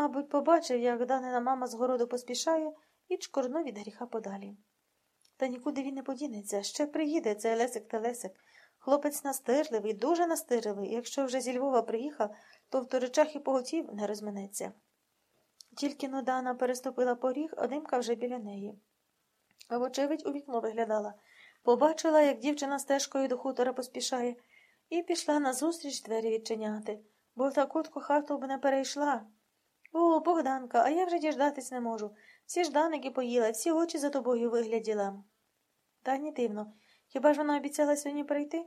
Мабуть, побачив, як данина мама з городу поспішає і чкорнув від гріха подалі. Та нікуди він не подінеться. Ще приїде цей Лесик та Лесик. Хлопець настирливий, дуже настирливий. Якщо вже зі Львова приїхав, то в торичах і поготів не розминеться. Тільки но Дана переступила поріг, а вже біля неї. А вочевидь у вікно виглядала. Побачила, як дівчина стежкою до хутора поспішає, і пішла назустріч двері відчиняти, бо в таку хату б не перейшла. О, Богданка, а я вже діждатись не можу. Всі жданики поїла, всі очі за тобою вигляділа. Та ні дивно. Хіба ж вона обіцяла сьогодні прийти?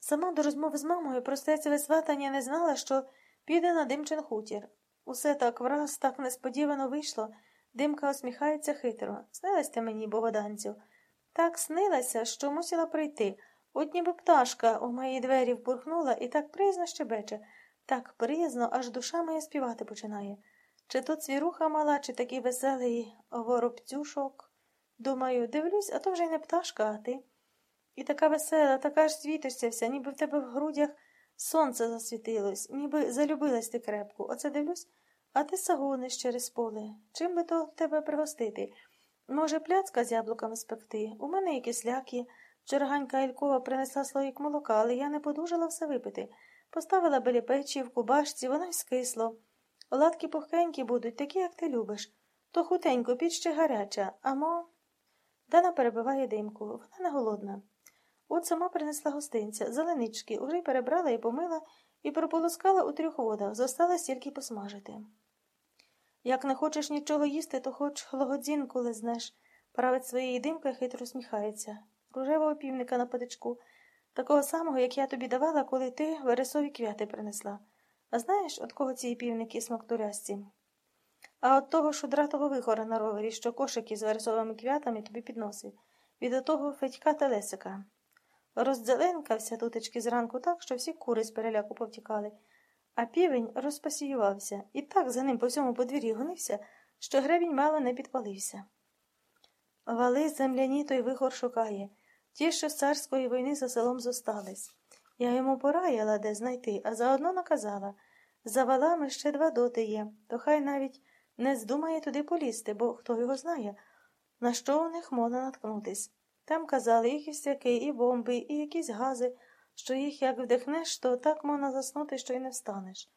Сама до розмови з мамою про стецеве сватання не знала, що піде на димчин хутір. Усе так враз, так несподівано вийшло. Димка усміхається хитро. Снилась ти мені, богоданцю. Так снилася, що мусила прийти. От ніби пташка у мої двері впурхнула і так приязно щебече, так приязно, аж душа моя співати починає. Чи то цвіруха мала, чи такий веселий воробцюшок. Думаю, дивлюсь, а то вже й не пташка, а ти. І така весела, така ж світишся вся, ніби в тебе в грудях сонце засвітилось, ніби залюбилась ти крепко. Оце дивлюсь, а ти сагониш через поле. Чим би то тебе пригостити? Може, пляцка з яблуками спекти? У мене і кисляк є. Вчора Ганька Ількова принесла слоїк молока, але я не подужала все випити. Поставила біля печі в кубашці, воно й скисло. Оладки пухкенькі будуть, такі, як ти любиш. То хутенько, піч ще гаряча, а мо. Дана перебиває димку. Вона не голодна. От сама принесла гостинця, зеленички, уже й перебрала і помила, і прополоскала у трьох водах, зосталось тільки посмажити. Як не хочеш нічого їсти, то хоч логодзінку лизнеш, править своєї димки хитро усміхається. Ружевого півника на патичку, такого самого, як я тобі давала, коли ти вересові квяти принесла. А знаєш, от кого ці півники смоктурясці? А от того шудратого вихора на ровері, що кошики з вересовими квятами тобі підносив, від того Федька та Лесика. Роздзеленкався тутечки зранку так, що всі кури з переляку повтікали, а півень розпасіювався і так за ним по всьому подвір'ї гонився, що гребінь мало не підпалився. Вали земляні той вихор шукає, ті, що з царської війни за селом зостались. Я йому пораяла, де знайти, а заодно наказала за валами ще два доти є, то хай навіть не здумає туди полізти, бо хто його знає, на що у них можна наткнутись. Там казали і кістяки, і бомби, і якісь гази, що їх як вдихнеш, то так можна заснути, що й не встанеш.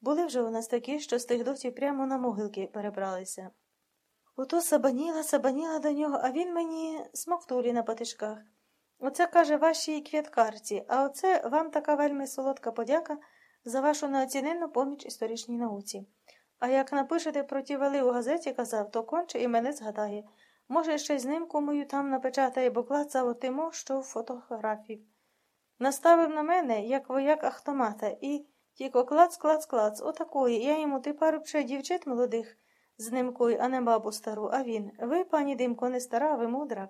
Були вже у нас такі, що з тих дотів прямо на могилки перебралися. Ото сабаніла, сабаніла до нього, а він мені смоктулі на патишках. Оце каже вашій квіткарці, а оце вам така вельми солодка подяка за вашу неоціненну поміч історичній науці. А як напишете про ті вели у газеті, казав, то конче і мене згадає. Може, ще знимку мою там напечатає, бо клацав отимо, що в фотографії. Наставив на мене, як вояк автомата, і тільки клац, клац, клац, отакої. Я йому ти пару ще дівчат молодих з нимкою, а не бабу стару, а він. Ви, пані Димко, не стара, ви мудра.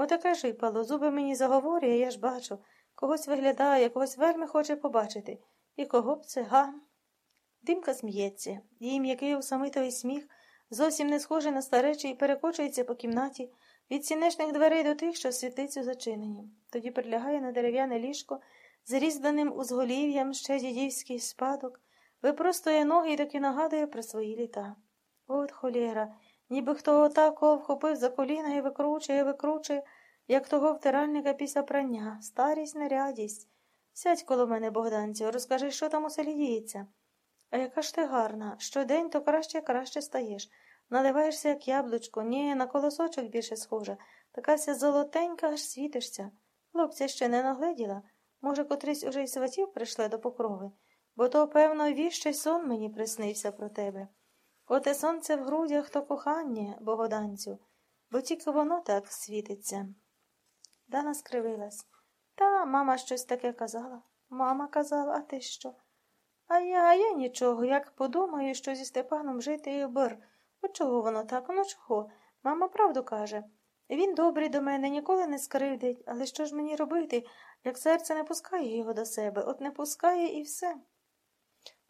Отаке жипало, зуби мені заговорює, я ж бачу. Когось виглядає, когось вельми хоче побачити. І кого б це, га? Димка сміється, її м'який усамитовий сміх зовсім не схожий на старечий, перекочується по кімнаті від сінешних дверей до тих, що світицю зачинені. Тоді прилягає на дерев'яне ліжко з різьбленим узголів'ям ще дідівський спадок, випростує ноги і таки нагадує про свої літа. От холєра, ніби хто отако вхопив за коліна і викручує, викручує, як того втиральника після прання, старість, нарядість. Сядь коло мене, Богданцю, розкажи, що там у селі діється. А яка ж ти гарна, щодень то краще краще стаєш. Наливаєшся, як яблучко, ні, на колосочок більше схожа, такася золотенька, аж світишся. Хлопця ще не нагледіла. Може, котрись уже й сватів прийшли до покрови, бо то, певно, віщий сон мені приснився про тебе. Оте сонце в грудях то кохання, богоданцю, бо тільки воно так світиться. Дана скривилась. Та мама щось таке казала. Мама казала, а ти що? А я, а я нічого, як подумаю, що зі Степаном жити і бир. От чого воно так? Ну чого? Мама правду каже. Він добрий до мене, ніколи не скривдить, але що ж мені робити, як серце не пускає його до себе, от не пускає і все.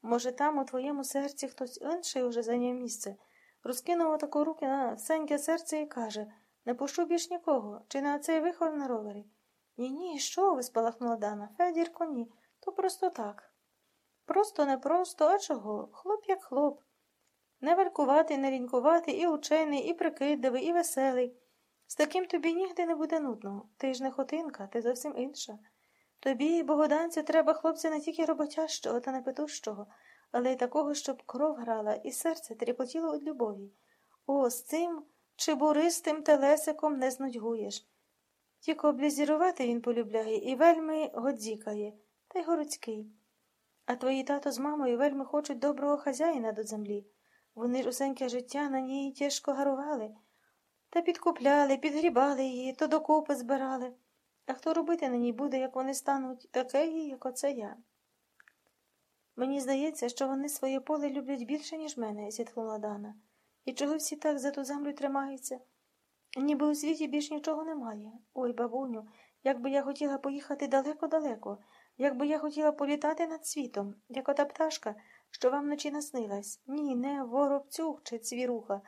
Може, там у твоєму серці хтось інший уже зайняв місце, розкинув отаку руки на всеньке серце і каже не пущу більш нікого, чи на цей вихор на ровері. Ні, ні, що ви? спалахнула Дана. Федірко, ні. То просто так. Просто не просто, а чого? Хлоп як хлоп. Не валькуватий, не лінькуватий, і учений, і прикидливий, і веселий. З таким тобі нігде не буде нудно. Ти ж не хотинка, ти зовсім інша. Тобі, богоданцю, треба хлопця не тільки роботящого та непетущого, але й такого, щоб кров грала, і серце тріпотіло від любові. О, з цим чебуристим телесиком не знудьгуєш. Тільки облізірувати він полюбляє і вельми годзікає, та й городський. А твої тато з мамою вельми хочуть доброго хазяїна до землі. Вони ж усеньке життя на ній тяжко гарували, та підкупляли, підгрібали її, то докупи збирали. А хто робити на ній буде, як вони стануть такеї, як оце я? Мені здається, що вони своє поле люблять більше, ніж мене, зітхнула Дана. І чого всі так за ту землю тримаються? Ніби у світі більш нічого немає. Ой, бабуню, як би я хотіла поїхати далеко-далеко, як би я хотіла політати над світом, як ота пташка, що вам вночі наснилась. Ні, не воробцюг чи цвіруха,